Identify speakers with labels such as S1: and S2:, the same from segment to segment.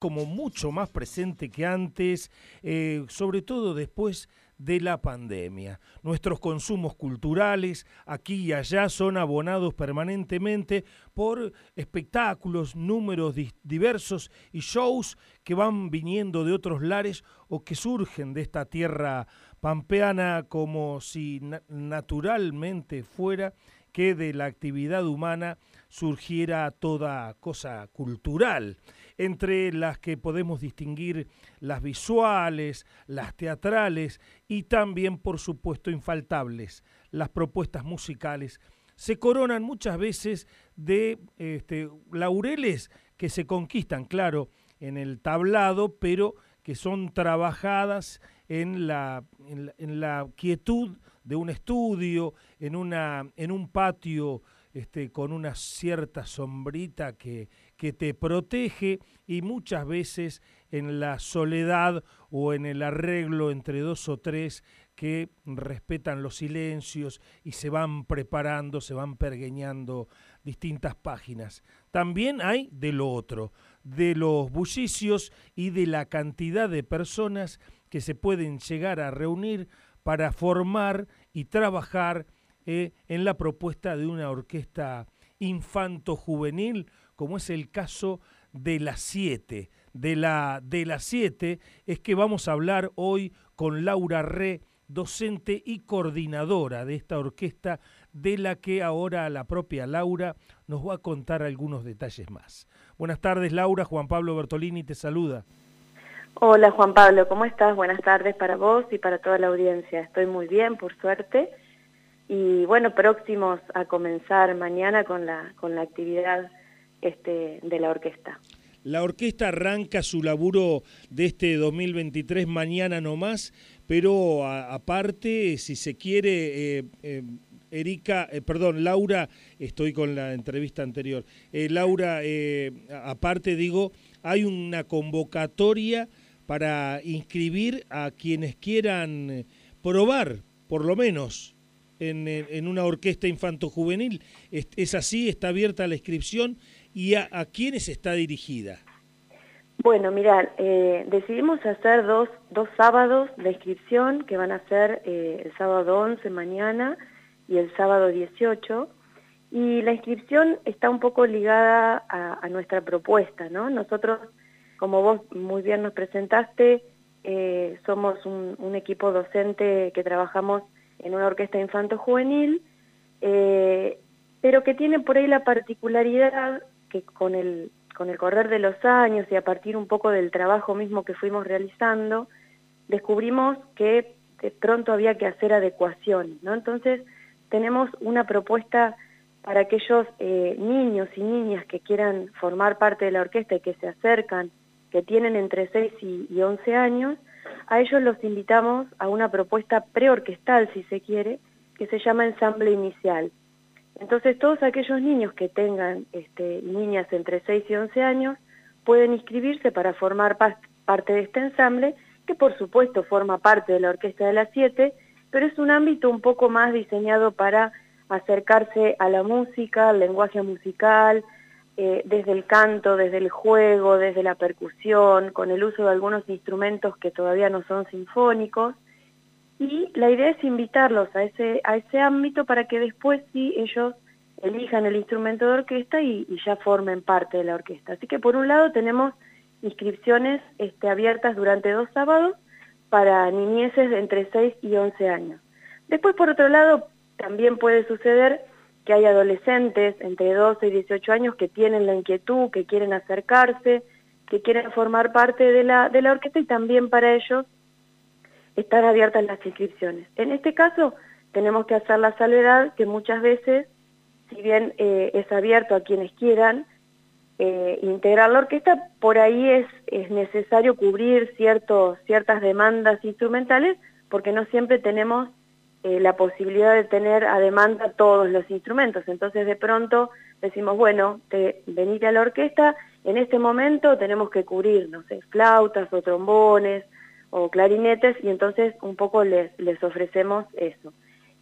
S1: como mucho más presente que antes, eh, sobre todo después de la pandemia. Nuestros consumos culturales aquí y allá son abonados permanentemente por espectáculos, números diversos y shows que van viniendo de otros lares o que surgen de esta tierra pampeana como si naturalmente fuera que de la actividad humana surgiera toda cosa cultural entre las que podemos distinguir las visuales, las teatrales y también, por supuesto, infaltables, las propuestas musicales, se coronan muchas veces de este, laureles que se conquistan, claro, en el tablado, pero que son trabajadas en la, en la, quietud de un estudio, en, una, en un patio este, con una cierta sombrita que, que te protege y muchas veces en la soledad o en el arreglo entre dos o tres que respetan los silencios y se van preparando, se van pergueñando distintas páginas. También hay de lo otro, de los bullicios y de la cantidad de personas que se pueden llegar a reunir para formar y trabajar eh, en la propuesta de una orquesta infanto-juvenil, como es el caso de las siete. De la, de las siete es que vamos a hablar hoy con Laura Re, docente y coordinadora de esta orquesta, de la que ahora la propia Laura nos va a contar algunos detalles más. Buenas tardes, Laura. Juan Pablo Bertolini te saluda.
S2: Hola, Juan Pablo. ¿Cómo estás? Buenas tardes para vos y para toda la audiencia. Estoy muy bien, por suerte y bueno, próximos a comenzar mañana con la, con la actividad este, de la orquesta.
S1: La orquesta arranca su laburo de este 2023 mañana nomás, pero aparte, si se quiere, eh, eh, Erika, eh, perdón, Laura, estoy con la entrevista anterior. Laura, aparte digo, hay una convocatoria para inscribir a quienes quieran probar, por lo menos, en, una orquesta infanto-juvenil. ¿Es, así? ¿Está abierta la inscripción? ¿Y a, quiénes está dirigida?
S2: Bueno, mira, eh, decidimos hacer dos, dos sábados de inscripción que van a ser eh, el sábado 11 mañana y el sábado 18. Y la inscripción está un poco ligada a, nuestra propuesta, ¿no? Nosotros, como vos muy bien nos presentaste, eh, somos un, equipo docente que trabajamos en una orquesta infanto-juvenil, eh, pero que tiene por ahí la particularidad que con el, con el correr de los años y a partir un poco del trabajo mismo que fuimos realizando, descubrimos que de pronto había que hacer adecuación, ¿no? Entonces tenemos una propuesta para aquellos eh, niños y niñas que quieran formar parte de la orquesta y que se acercan, que tienen entre 6 y, y 11 años, a ellos los invitamos a una propuesta preorquestal, si se quiere, que se llama ensamble inicial. Entonces todos aquellos niños que tengan este, niñas entre 6 y 11 años pueden inscribirse para formar parte de este ensamble, que por supuesto forma parte de la Orquesta de las Siete, pero es un ámbito un poco más diseñado para acercarse a la música, al lenguaje musical, eh, desde el canto, desde el juego, desde la percusión, con el uso de algunos instrumentos que todavía no son sinfónicos. Y la idea es invitarlos a ese, a ese ámbito para que después sí ellos elijan el instrumento de orquesta y, ya formen parte de la orquesta. Así que por un lado tenemos inscripciones este, abiertas durante dos sábados para niñeces de entre 6 y 11 años. Después, por otro lado, también puede suceder que hay adolescentes entre 12 y 18 años que tienen la inquietud, que quieren acercarse, que quieren formar parte de la, de la orquesta y también para ellos están abiertas las inscripciones. En este caso tenemos que hacer la salvedad que muchas veces, si bien eh, es abierto a quienes quieran eh, integrar la orquesta, por ahí es, es necesario cubrir ciertos, ciertas demandas instrumentales porque no siempre tenemos eh, la posibilidad de tener a demanda todos los instrumentos. Entonces de pronto decimos, bueno, te, venite a la orquesta, en este momento tenemos que cubrir, no sé, flautas o trombones o clarinetes y entonces un poco les, les ofrecemos eso.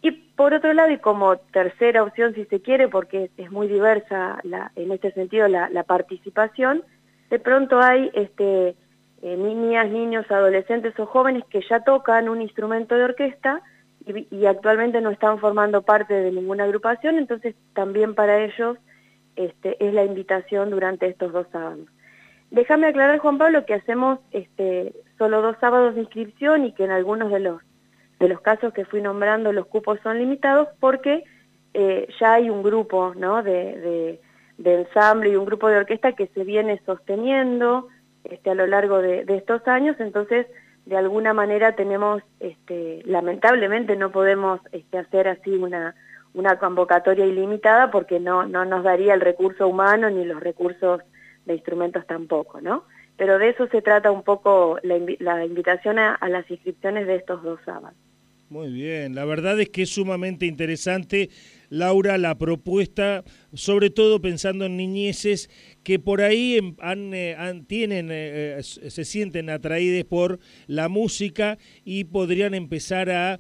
S2: Y por otro lado, y como tercera opción si se quiere, porque es muy diversa la, en este sentido la, la participación, de pronto hay este, eh, niñas, niños, adolescentes o jóvenes que ya tocan un instrumento de orquesta y, actualmente no están formando parte de ninguna agrupación, entonces también para ellos este, es la invitación durante estos dos sábados. Déjame aclarar, Juan Pablo, que hacemos este, solo dos sábados de inscripción y que en algunos de los, de los casos que fui nombrando los cupos son limitados porque eh, ya hay un grupo ¿no? de, de, ensamble y un grupo de orquesta que se viene sosteniendo este, a lo largo de, de estos años, entonces de alguna manera tenemos, este, lamentablemente no podemos este, hacer así una, una convocatoria ilimitada porque no, no nos daría el recurso humano ni los recursos de instrumentos tampoco, ¿no? Pero de eso se trata un poco la, invitación a, a las inscripciones de estos dos sábados.
S1: Muy bien, la verdad es que es sumamente interesante, Laura, la propuesta, sobre todo pensando en niñeces que por ahí em, han, eh, tienen, eh, eh, se sienten atraídas por la música y podrían empezar a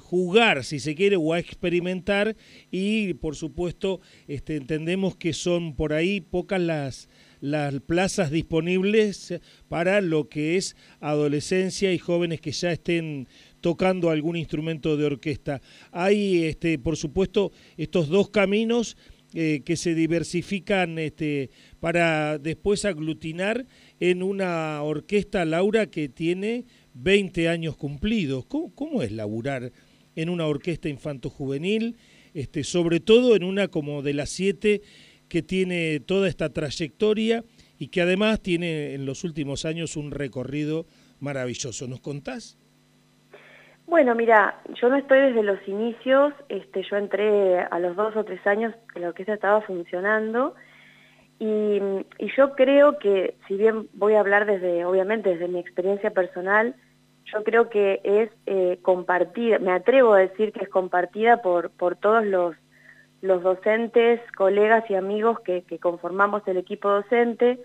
S1: jugar, si se quiere, o a experimentar. Y por supuesto este, entendemos que son por ahí pocas las las plazas disponibles para lo que es adolescencia y jóvenes que ya estén tocando algún instrumento de orquesta. Hay, este, por supuesto, estos dos caminos eh, que se diversifican este, para después aglutinar en una orquesta, Laura, que tiene 20 años cumplidos. ¿Cómo, cómo es laburar en una orquesta infanto-juvenil? Este, sobre todo en una como de las siete que tiene toda esta trayectoria y que además tiene en los últimos años un recorrido maravilloso. ¿Nos contás?
S2: Bueno, mira, yo no estoy desde los inicios, este, yo entré a los dos o tres años que la estaba funcionando. Y, yo creo que, si bien voy a hablar desde, obviamente, desde mi experiencia personal, yo creo que es eh, compartida, me atrevo a decir que es compartida por, por todos los, los docentes, colegas y amigos que conformamos el equipo docente,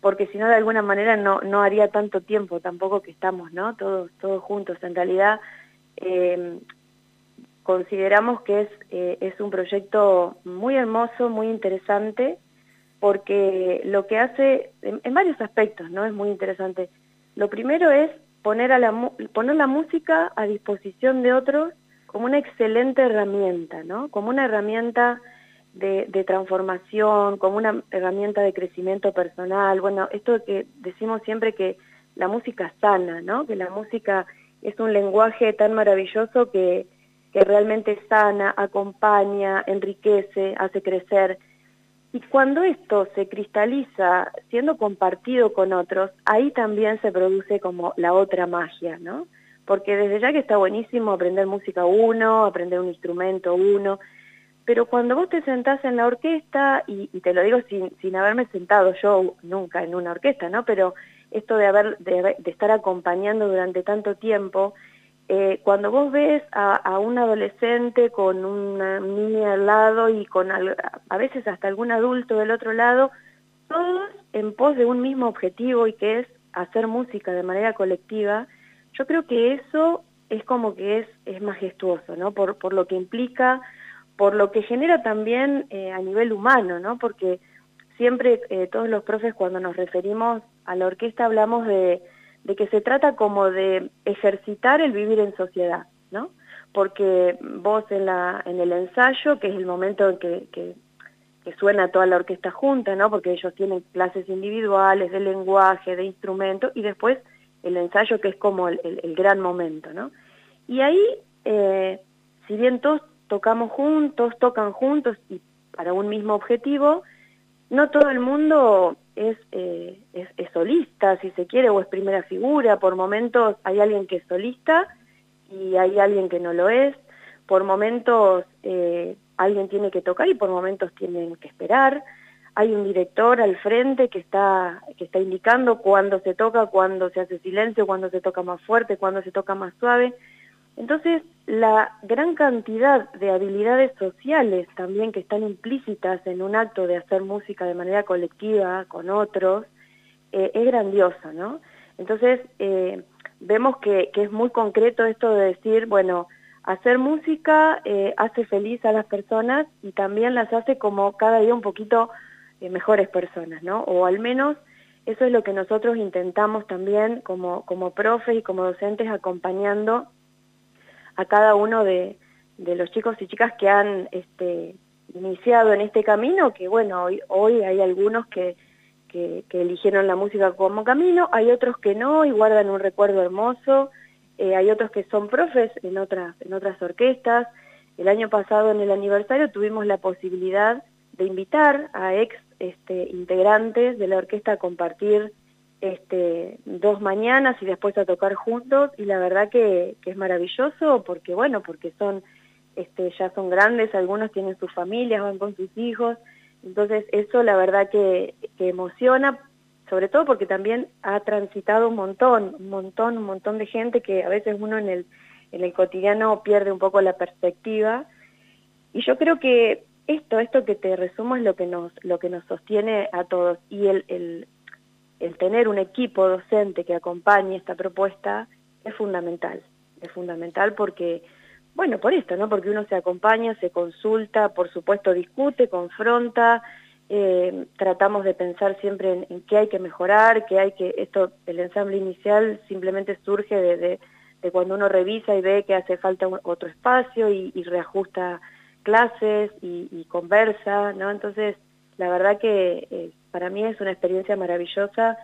S2: porque si no de alguna manera no, no haría tanto tiempo tampoco que estamos, ¿no? Todos, todos juntos. En realidad eh, consideramos que es, eh, es un proyecto muy hermoso, muy interesante, porque lo que hace, en, varios aspectos, ¿no? Es muy interesante. Lo primero es poner, a la, poner la música a disposición de otros como una excelente herramienta, ¿no? Como una herramienta de, de, transformación, como una herramienta de crecimiento personal. Bueno, esto que decimos siempre que la música sana, ¿no? Que la música es un lenguaje tan maravilloso que, que realmente sana, acompaña, enriquece, hace crecer. Y cuando esto se cristaliza siendo compartido con otros, ahí también se produce como la otra magia, ¿no? Porque desde ya que está buenísimo aprender música uno, aprender un instrumento uno, pero cuando vos te sentás en la orquesta, y, y te lo digo sin, sin haberme sentado yo nunca en una orquesta, ¿no? Pero esto de, haber, de, estar acompañando durante tanto tiempo, eh, cuando vos ves a, un adolescente con una niña al lado y con a veces hasta algún adulto del otro lado, todos en pos de un mismo objetivo y que es hacer música de manera colectiva, yo creo que eso es como que es, es majestuoso, ¿no? Por, por lo que implica, por lo que genera también eh, a nivel humano, ¿no? Porque siempre eh, todos los profes cuando nos referimos a la orquesta hablamos de, que se trata como de ejercitar el vivir en sociedad, ¿no? Porque vos en, la, en el ensayo, que es el momento en que, que, suena toda la orquesta junta, ¿no? Porque ellos tienen clases individuales de lenguaje, de instrumento, y después el ensayo que es como el, gran momento, ¿no? Y ahí, eh, si bien todos tocamos juntos, tocan juntos y para un mismo objetivo, no todo el mundo eh, es, es, solista, si se quiere, o es primera figura. Por momentos hay alguien que es solista y hay alguien que no lo es. Por momentos eh, alguien tiene que tocar y por momentos tienen que esperar. Hay un director al frente que está, que está indicando cuándo se toca, cuándo se hace silencio, cuándo se toca más fuerte, cuándo se toca más suave. Entonces, la gran cantidad de habilidades sociales también que están implícitas en un acto de hacer música de manera colectiva con otros, eh, es grandiosa, ¿no? Entonces, eh, vemos que, es muy concreto esto de decir, bueno, hacer música eh, hace feliz a las personas y también las hace como cada día un poquito mejores personas, ¿no? O al menos eso es lo que nosotros intentamos también como, como profes y como docentes acompañando a cada uno de, los chicos y chicas que han este, iniciado en este camino, que bueno, hoy, hoy hay algunos que, que, eligieron la música como camino, hay otros que no y guardan un recuerdo hermoso, eh, hay otros que son profes en otras, en otras orquestas. El año pasado en el aniversario tuvimos la posibilidad de invitar a ex este, integrantes de la orquesta a compartir este, dos mañanas y después a tocar juntos y la verdad que, es maravilloso porque bueno, porque son este, ya son grandes, algunos tienen sus familias, van con sus hijos, entonces eso la verdad que, que emociona, sobre todo porque también ha transitado un montón, un montón, un montón de gente que a veces uno en el, en el cotidiano pierde un poco la perspectiva. Y yo creo que esto, esto que te resumo es lo que nos, lo que nos sostiene a todos y el, el, el tener un equipo docente que acompañe esta propuesta es fundamental, es fundamental porque, bueno, por esto, ¿no? Porque uno se acompaña, se consulta, por supuesto discute, confronta, eh, tratamos de pensar siempre en, qué hay que mejorar, qué hay que, esto, el ensamble inicial simplemente surge de, de, cuando uno revisa y ve que hace falta otro espacio y, y reajusta clases y, conversa, ¿no? Entonces, la verdad que eh, para mí es una experiencia maravillosa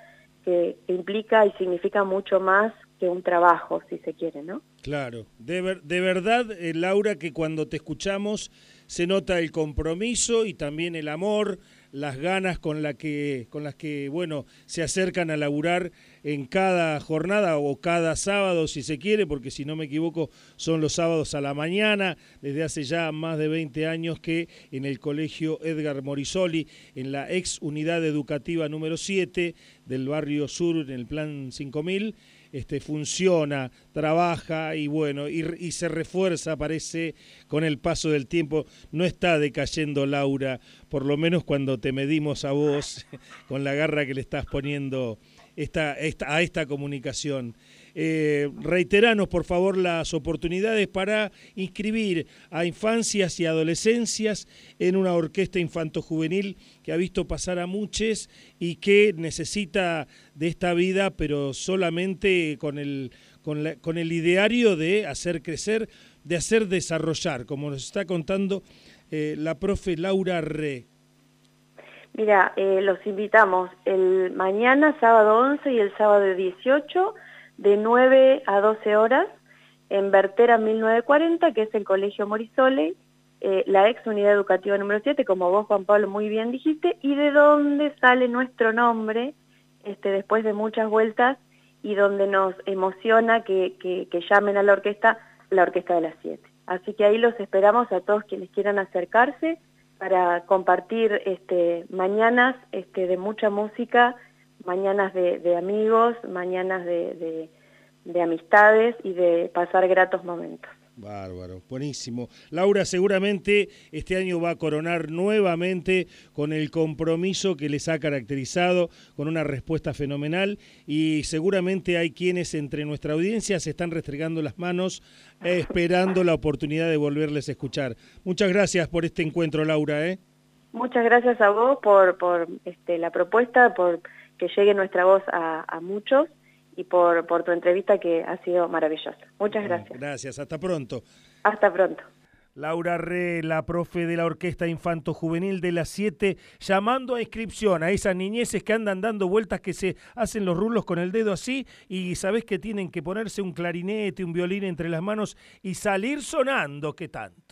S2: que, implica y significa mucho más que un trabajo, si se quiere, ¿no?
S1: Claro, de, de verdad, eh, Laura, que cuando te escuchamos se nota el compromiso y también el amor, las ganas con, la que, con las que, bueno, se acercan a laburar en cada jornada o cada sábado, si se quiere, porque si no me equivoco, son los sábados a la mañana, desde hace ya más de 20 años que en el Colegio Edgar Morisoli, en la ex unidad educativa número 7 del barrio sur, en el Plan 5000, este, funciona, trabaja y bueno, y, se refuerza, parece, con el paso del tiempo. No está decayendo Laura, por lo menos cuando te medimos a vos, con la garra que le estás poniendo esta, a esta comunicación. Eh, reiteranos, por favor, las oportunidades para inscribir a infancias y adolescencias en una orquesta infanto-juvenil que ha visto pasar a muchos y que necesita de esta vida, pero solamente con el, con, con el ideario de hacer crecer, de hacer desarrollar, como nos está contando eh, la profe Laura Re.
S2: Mira, eh, los invitamos el mañana, sábado 11 y el sábado 18 de 9 a 12 horas en Vertera 1940, que es el Colegio Morisole, eh, la ex unidad educativa número 7, como vos Juan Pablo muy bien dijiste, y de dónde sale nuestro nombre este, después de muchas vueltas y donde nos emociona que, que, llamen a la orquesta la Orquesta de las 7. Así que ahí los esperamos a todos quienes quieran acercarse para compartir este, mañanas este, de mucha música mañanas de, amigos, mañanas de, amistades y de pasar gratos momentos.
S1: Bárbaro, buenísimo. Laura, seguramente este año va a coronar nuevamente con el compromiso que les ha caracterizado, con una respuesta fenomenal y seguramente hay quienes entre nuestra audiencia se están restregando las manos esperando la oportunidad de volverles a escuchar. Muchas gracias por este encuentro, Laura. ¿eh?
S2: Muchas gracias a vos por, por este, la propuesta, por que llegue nuestra voz a, muchos y por, por tu entrevista que ha sido maravillosa. Muchas gracias.
S1: Gracias, hasta pronto.
S2: Hasta pronto.
S1: Laura Re, la profe de la Orquesta Infanto Juvenil de las 7, llamando a inscripción a esas niñeces que andan dando vueltas que se hacen los rulos con el dedo así y sabes que tienen que ponerse un clarinete, un violín entre las manos y salir sonando, ¿qué tanto?